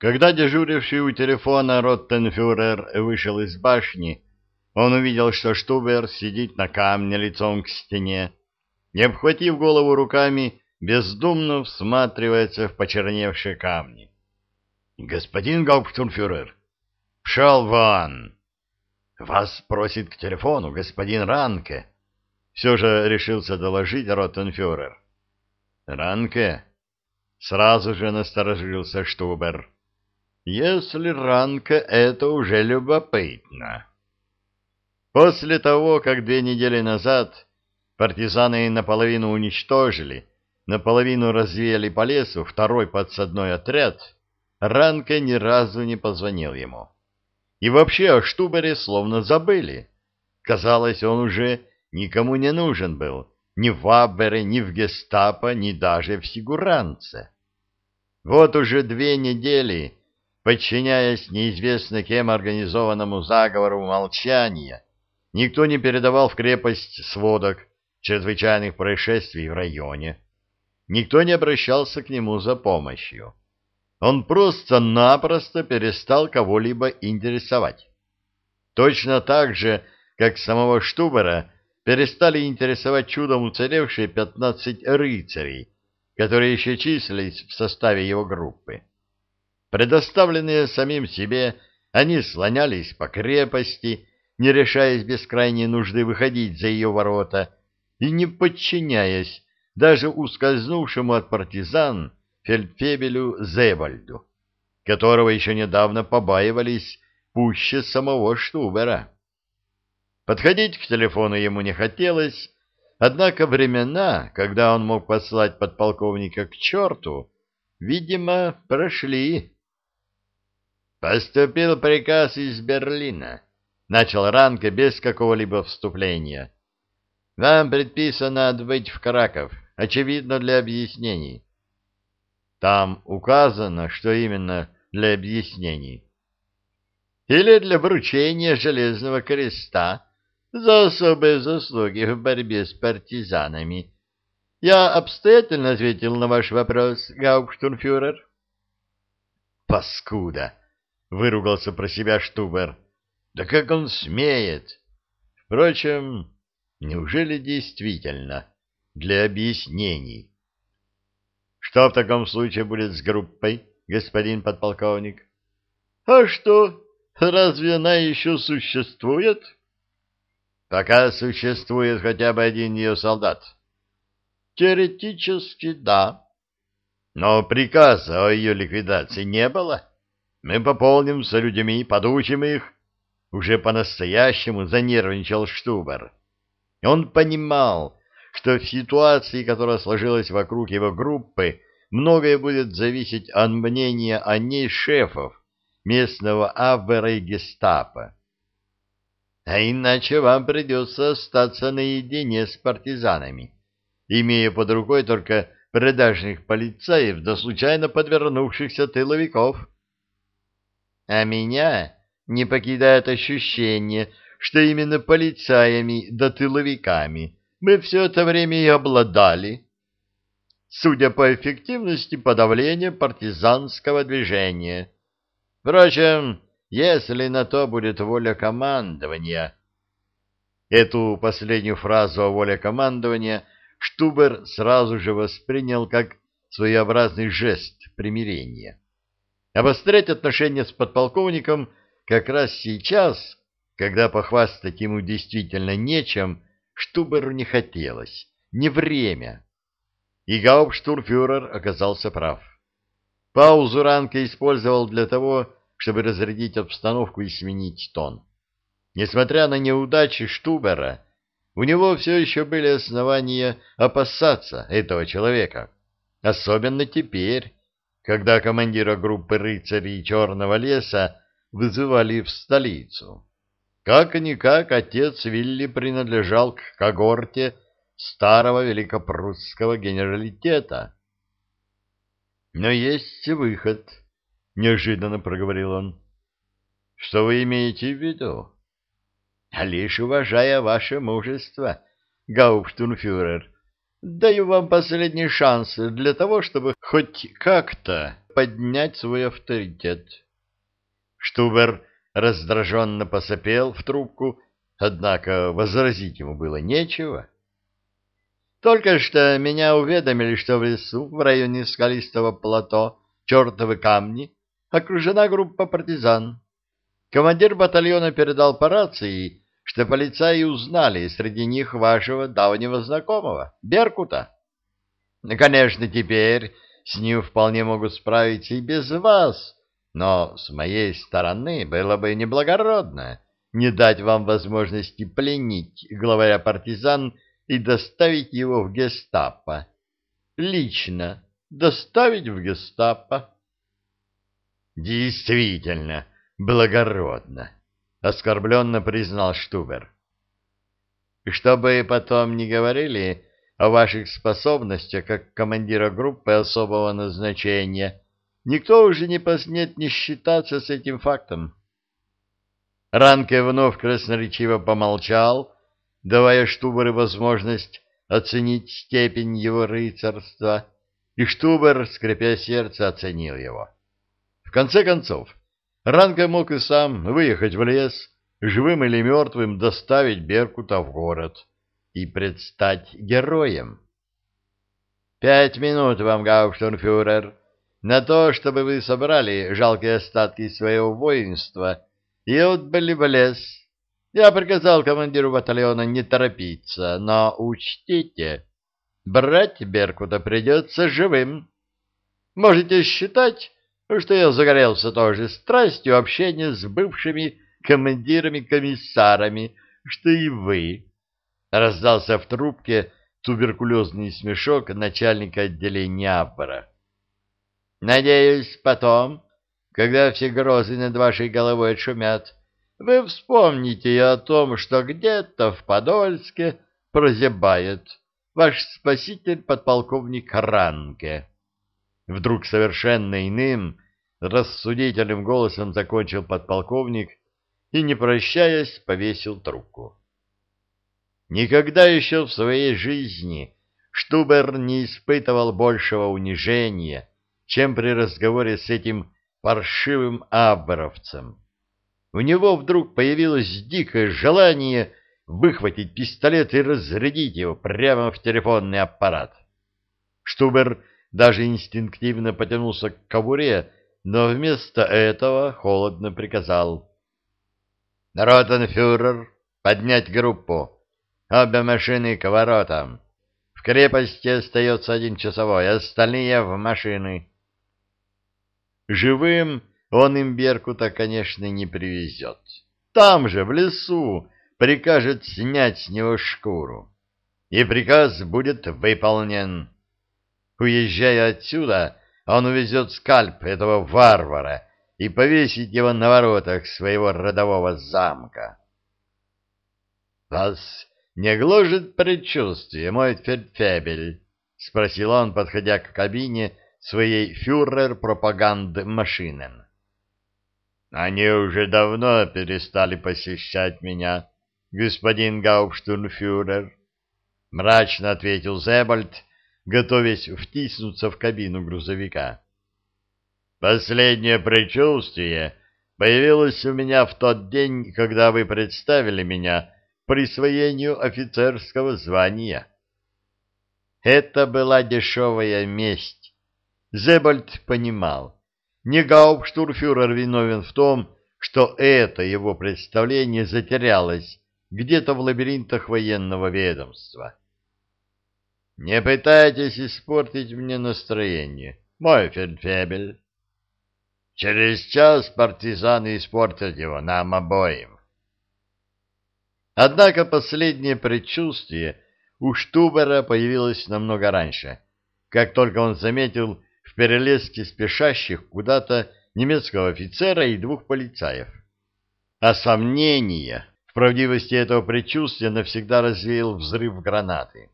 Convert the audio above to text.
Когда дежуривший у телефона Роттенфюрер вышел из башни, он увидел, что Штубер сидит на камне лицом к стене и, обхватив голову руками, бездумно всматривается в почерневшие камни. — Господин Гауптштурмфюрер! — Пшел вон! — Вас просит к телефону господин Ранке. Все же решился доложить Роттенфюрер. — Ранке? Сразу же насторожился Штубер. Если ранка, это уже любопытно. После того, как две недели назад партизаны наполовину уничтожили, наполовину развеяли по лесу второй подсадной отряд, Ранка ни разу не позвонил ему. И вообще о Штубере словно забыли. Казалось, он уже никому не нужен был, ни в Аббере, ни в гестапо, ни даже в Сигуранце. Вот уже две недели, подчиняясь неизвестно кем организованному заговору молчания, никто не передавал в крепость сводок чрезвычайных происшествий в районе. Никто не обращался к нему за помощью. Он просто-напросто перестал кого-либо интересовать. Точно так же, как самого Штубера перестали интересовать чудом уцелевшие пятнадцать рыцарей, которые еще числились в составе его группы. Предоставленные самим себе, они слонялись по крепости, не решаясь без крайней нужды выходить за ее ворота и не подчиняясь даже ускользнувшему от партизан фельдфебелю Зебальду, которого еще недавно побаивались пуще самого Штубера. Подходить к телефону ему не хотелось, однако времена, когда он мог послать подполковника к черту, видимо, прошли. «Поступил приказ из Берлина», — начал Ранке без какого-либо вступления. «Вам предписано отбыть в Краков, очевидно, для объяснений». «Там указано, что именно для объяснений». «Или для вручения Железного Креста за особые заслуги в борьбе с партизанами. Я обстоятельно ответил на ваш вопрос, гауптштурмфюрер?» «Паскуда!» — выругался про себя Штубер. «Да как он смеет!» Впрочем, неужели действительно для объяснений? Что в таком случае будет с группой, господин подполковник? А что, разве она еще существует? Пока существует хотя бы один ее солдат. Теоретически, да. Но приказа о ее ликвидации не было. Мы пополнимся людьми, подучим их. Уже по-настоящему занервничал Штубер. Он понимал, что в ситуации, которая сложилась вокруг его группы, многое будет зависеть от мнения о ней шефов местного Абвера и гестапо. А иначе вам придется остаться наедине с партизанами, имея под рукой только продажных полицаев да случайно подвернувшихся тыловиков а меня не покидает ощущение, что именно полицаями да тыловиками мы все это время и обладали, судя по эффективности подавления партизанского движения. Впрочем, если на то будет воля командования... Эту последнюю фразу о воле командования Штубер сразу же воспринял как своеобразный жест примирения. Обострять отношения с подполковником как раз сейчас, когда похвастать ему действительно нечем, Штуберу не хотелось, не время. И гауптштурфюрер оказался прав. Паузу Ранка использовал для того, чтобы разрядить обстановку и сменить тон. Несмотря на неудачи Штубера, у него все еще были основания опасаться этого человека, особенно теперь, когда командира группы рыцарей Черного леса вызывали в столицу. Как-никак отец Вилли принадлежал к когорте старого великопрусского генералитета. «Но есть выход», — неожиданно проговорил он. «Что вы имеете в виду?» «Лишь уважая ваше мужество, гауптштурмфюрер, Даю вам последний шанс для того, чтобы хоть как-то поднять свой авторитет. Штубер раздраженно посопел в трубку, однако возразить ему было нечего. Только что меня уведомили, что в лесу в районе скалистого плато чертовы камни окружена группа партизан. Командир батальона передал по рации, что полицаи узнали среди них вашего давнего знакомого, Беркута. Конечно, теперь с ним вполне могут справиться и без вас, но с моей стороны было бы неблагородно не дать вам возможности пленить главаря партизан и доставить его в гестапо. Лично доставить в гестапо. Действительно, благородно, оскорбленно признал Штубер. Чтобы потом не говорили о ваших способностях как командира группы особого назначения, никто уже не посмеет не считаться с этим фактом. Ранке вновь красноречиво помолчал, давая Штуберу возможность оценить степень его рыцарства, и Штубер, скрипя сердце, оценил его. В конце концов, Ранка мог и сам выехать в лес, живым или мертвым доставить Беркута в город и предстать героем. «Пять минут вам, гауптштурмфюрер, на то, чтобы вы собрали жалкие остатки своего воинства и отбыли в лес. Я приказал командиру батальона не торопиться, но учтите, брать Беркута придется живым. Можете считать, что я загорелся тоже страстью общения с бывшими командирами-комиссарами, что и вы. Раздался в трубке туберкулезный смешок начальника отделения Аппара. Надеюсь, потом, когда все грозы над вашей головой отшумят, вы вспомните о том, что где-то в Подольске прозябает ваш спаситель подполковник Ранке. Вдруг совершенно иным, рассудительным голосом закончил подполковник и, не прощаясь, повесил трубку. Никогда еще в своей жизни Штубер не испытывал большего унижения, чем при разговоре с этим паршивым абровцем. У него вдруг появилось дикое желание выхватить пистолет и разрядить его прямо в телефонный аппарат. Штубер даже инстинктивно потянулся к кобуре, но вместо этого холодно приказал. «Ротенфюрер, поднять группу. Обе машины к воротам. В крепости остается один часовой, остальные в машины». Живым он им Беркута, конечно, не привезет. Там же, в лесу, прикажет снять с него шкуру. И приказ будет выполнен. Уезжая отсюда, он увезет скальп этого варвара и повесит его на воротах своего родового замка. — Вас не гложет предчувствие, мой фельдфебель? — спросил он, подходя к кабине своей фюрер-пропаганд-машины. Они уже давно перестали посещать меня, господин Гауптштурмфюрер, — мрачно ответил Зебальд, готовясь втиснуться в кабину грузовика. Последнее предчувствие появилось у меня в тот день, когда вы представили меня присвоению офицерского звания. Это была дешевая месть. Зебальд понимал, не гауптштурфюрер виновен в том, что это его представление затерялось где-то в лабиринтах военного ведомства. Не пытайтесь испортить мне настроение, мой фельдфебель. Через час партизаны испортят его нам обоим. Однако последнее предчувствие у Штубера появилось намного раньше, как только он заметил в перелеске спешащих куда-то немецкого офицера и двух полицаев. А сомнения в правдивости этого предчувствия навсегда развеял взрыв гранаты.